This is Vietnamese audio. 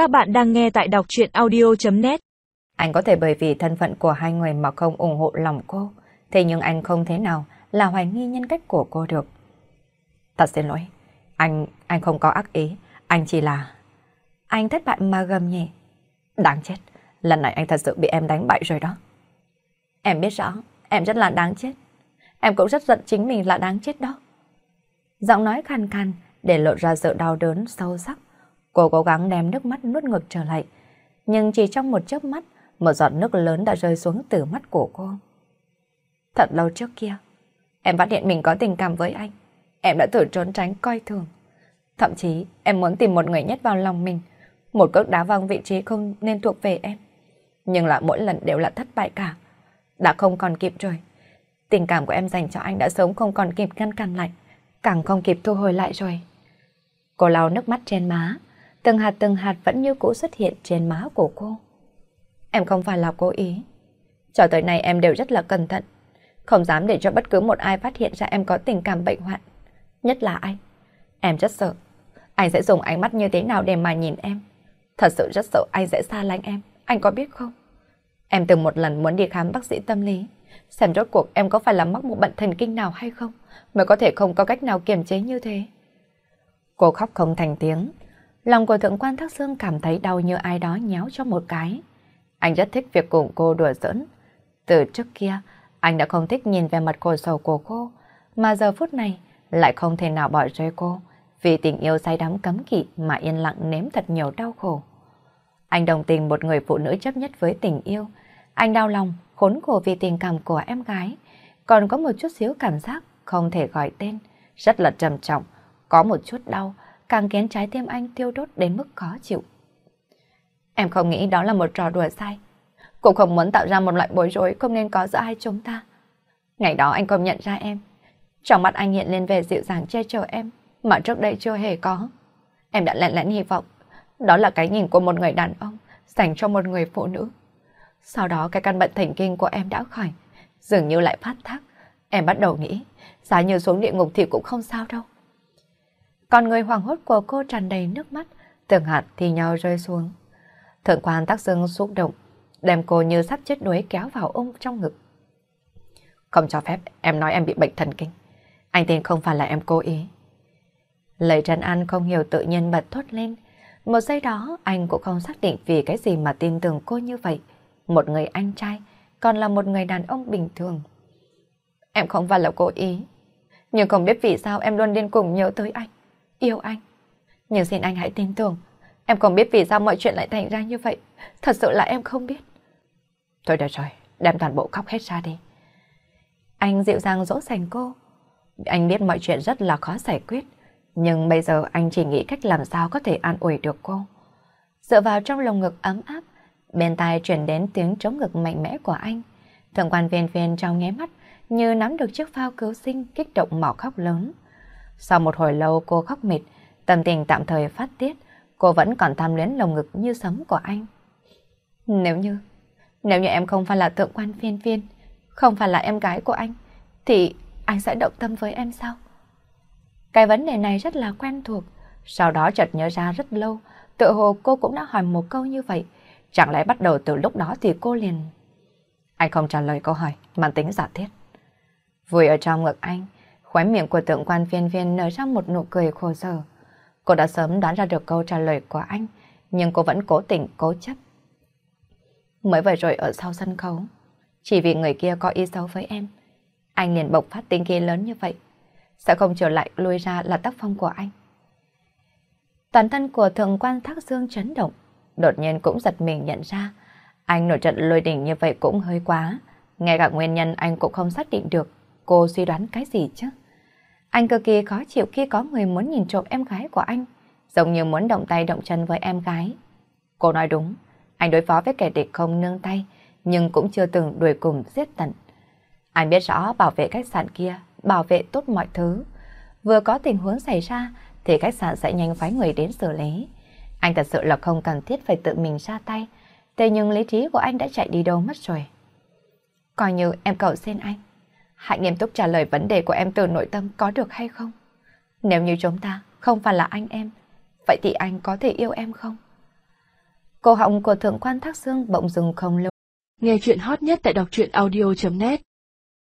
Các bạn đang nghe tại đọc chuyện audio.net Anh có thể bởi vì thân phận của hai người mà không ủng hộ lòng cô, thế nhưng anh không thế nào là hoài nghi nhân cách của cô được. Thật xin lỗi, anh, anh không có ác ý, anh chỉ là... Anh thất bại mà gầm nhỉ Đáng chết, lần này anh thật sự bị em đánh bại rồi đó. Em biết rõ, em rất là đáng chết. Em cũng rất giận chính mình là đáng chết đó. Giọng nói khàn khàn để lộ ra sự đau đớn sâu sắc. Cô cố gắng đem nước mắt nuốt ngược trở lại. Nhưng chỉ trong một chớp mắt, một giọt nước lớn đã rơi xuống từ mắt của cô. Thật lâu trước kia, em phát hiện mình có tình cảm với anh. Em đã thử trốn tránh coi thường. Thậm chí em muốn tìm một người nhét vào lòng mình, một cước đá văng vị trí không nên thuộc về em. Nhưng lại mỗi lần đều là thất bại cả. Đã không còn kịp rồi. Tình cảm của em dành cho anh đã sớm không còn kịp ngăn cản lại, càng không kịp thu hồi lại rồi. Cô lau nước mắt trên má, từng hạt từng hạt vẫn như cũ xuất hiện trên má của cô. Em không phải là cố ý. Cho tới nay em đều rất là cẩn thận, không dám để cho bất cứ một ai phát hiện ra em có tình cảm bệnh hoạn. Nhất là anh. Em rất sợ. Anh sẽ dùng ánh mắt như thế nào để mà nhìn em. Thật sự rất sợ anh sẽ xa lánh em. Anh có biết không? Em từng một lần muốn đi khám bác sĩ tâm lý. Xem rốt cuộc em có phải là mắc một bệnh thần kinh nào hay không? Mới có thể không có cách nào kiềm chế như thế. Cô khóc không thành tiếng. Lòng của thượng quan Thác Dương cảm thấy đau như ai đó nhéo cho một cái. Anh rất thích việc cùng cô đùa giỡn. Từ trước kia, anh đã không thích nhìn về mặt khổ sầu của cô, mà giờ phút này lại không thể nào bỏ rơi cô, vì tình yêu say đắm cấm kỵ mà yên lặng nếm thật nhiều đau khổ. Anh đồng tình một người phụ nữ chấp nhất với tình yêu. Anh đau lòng, khốn khổ vì tình cảm của em gái. Còn có một chút xíu cảm giác không thể gọi tên, rất là trầm trọng, có một chút đau, càng khiến trái tim anh tiêu đốt đến mức khó chịu. Em không nghĩ đó là một trò đùa sai. Cũng không muốn tạo ra một loại bối rối không nên có giữa hai chúng ta. Ngày đó anh không nhận ra em. Trong mắt anh hiện lên vẻ dịu dàng che chở em, mà trước đây chưa hề có. Em đã lẹn lẽn hy vọng, đó là cái nhìn của một người đàn ông dành cho một người phụ nữ. Sau đó cái căn bệnh thần kinh của em đã khỏi, dường như lại phát thác. Em bắt đầu nghĩ, giá như xuống địa ngục thì cũng không sao đâu. Còn người hoàng hốt của cô tràn đầy nước mắt, từng hạt thì nhau rơi xuống. Thượng quan tác dương xúc động, đem cô như sắp chết đuối kéo vào ôm trong ngực. Không cho phép em nói em bị bệnh thần kinh. Anh tin không phải là em cố ý. Lời Trần An không hiểu tự nhiên bật thốt lên. Một giây đó anh cũng không xác định vì cái gì mà tin tưởng cô như vậy. Một người anh trai, còn là một người đàn ông bình thường. Em không phải là cố ý. Nhưng không biết vì sao em luôn điên cùng nhớ tới anh yêu anh. Nhưng xin anh hãy tin tưởng, em không biết vì sao mọi chuyện lại thành ra như vậy. Thật sự là em không biết. Thôi được rồi, đem toàn bộ khóc hết ra đi. Anh dịu dàng dỗ dành cô. Anh biết mọi chuyện rất là khó giải quyết, nhưng bây giờ anh chỉ nghĩ cách làm sao có thể an ủi được cô. Dựa vào trong lồng ngực ấm áp, bên tai chuyển đến tiếng chống ngực mạnh mẽ của anh. Thượng quan viên viên trong nháy mắt như nắm được chiếc phao cứu sinh kích động mỏ khóc lớn. Sau một hồi lâu cô khóc mệt, tâm tình tạm thời phát tiết, cô vẫn còn tham luyến lồng ngực như sấm của anh. Nếu như, nếu như em không phải là thượng quan phiên phiên, không phải là em gái của anh, thì anh sẽ động tâm với em sao? Cái vấn đề này rất là quen thuộc, sau đó chợt nhớ ra rất lâu, tự hồ cô cũng đã hỏi một câu như vậy, chẳng lẽ bắt đầu từ lúc đó thì cô liền... Anh không trả lời câu hỏi, mang tính giả thiết. Vui ở trong ngực anh, Khóe miệng của tượng quan viên viên nở ra một nụ cười khổ sở. Cô đã sớm đoán ra được câu trả lời của anh, nhưng cô vẫn cố tình cố chấp. Mới vừa rồi ở sau sân khấu, chỉ vì người kia có ý xấu với em, anh liền bộc phát tinh khí lớn như vậy. Sẽ không trở lại lui ra là tác phong của anh. Toàn thân của thượng quan Thác Dương chấn động, đột nhiên cũng giật mình nhận ra. Anh nổi trận lôi đỉnh như vậy cũng hơi quá. Ngay cả nguyên nhân anh cũng không xác định được cô suy đoán cái gì chứ. Anh cực kỳ khó chịu khi có người muốn nhìn trộm em gái của anh, giống như muốn động tay động chân với em gái. Cô nói đúng, anh đối phó với kẻ địch không nương tay, nhưng cũng chưa từng đuổi cùng giết tận. Anh biết rõ bảo vệ khách sạn kia, bảo vệ tốt mọi thứ. Vừa có tình huống xảy ra, thì khách sạn sẽ nhanh phái người đến xử lý. Anh thật sự là không cần thiết phải tự mình ra tay, thế nhưng lý trí của anh đã chạy đi đâu mất rồi. Coi như em cầu xin anh, Hãy nghiêm túc trả lời vấn đề của em từ nội tâm có được hay không? Nếu như chúng ta không phải là anh em, vậy thì anh có thể yêu em không? cô họng của thượng quan Thác Dương bỗng dừng không lâu. Nghe chuyện hot nhất tại đọc truyện audio.net